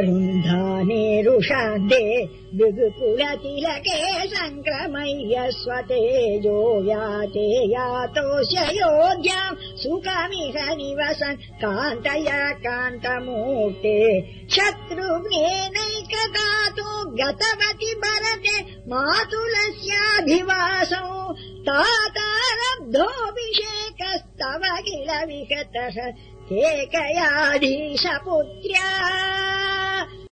रुन्धाने रुषन्ते दृग्कुलतिलके सङ्क्रमय्य स्वतेजो याते यातोऽस्य योग्याम् सुखमिह निवसन् कान्तया कान्तमूर्ते। शत्रुघ्नेनैकदातो गतवति भरते मातुलस्याभिवासौ। तातारब्धोऽभिषेकस्तव किल विगतः। केकयाधीशपुत्र्या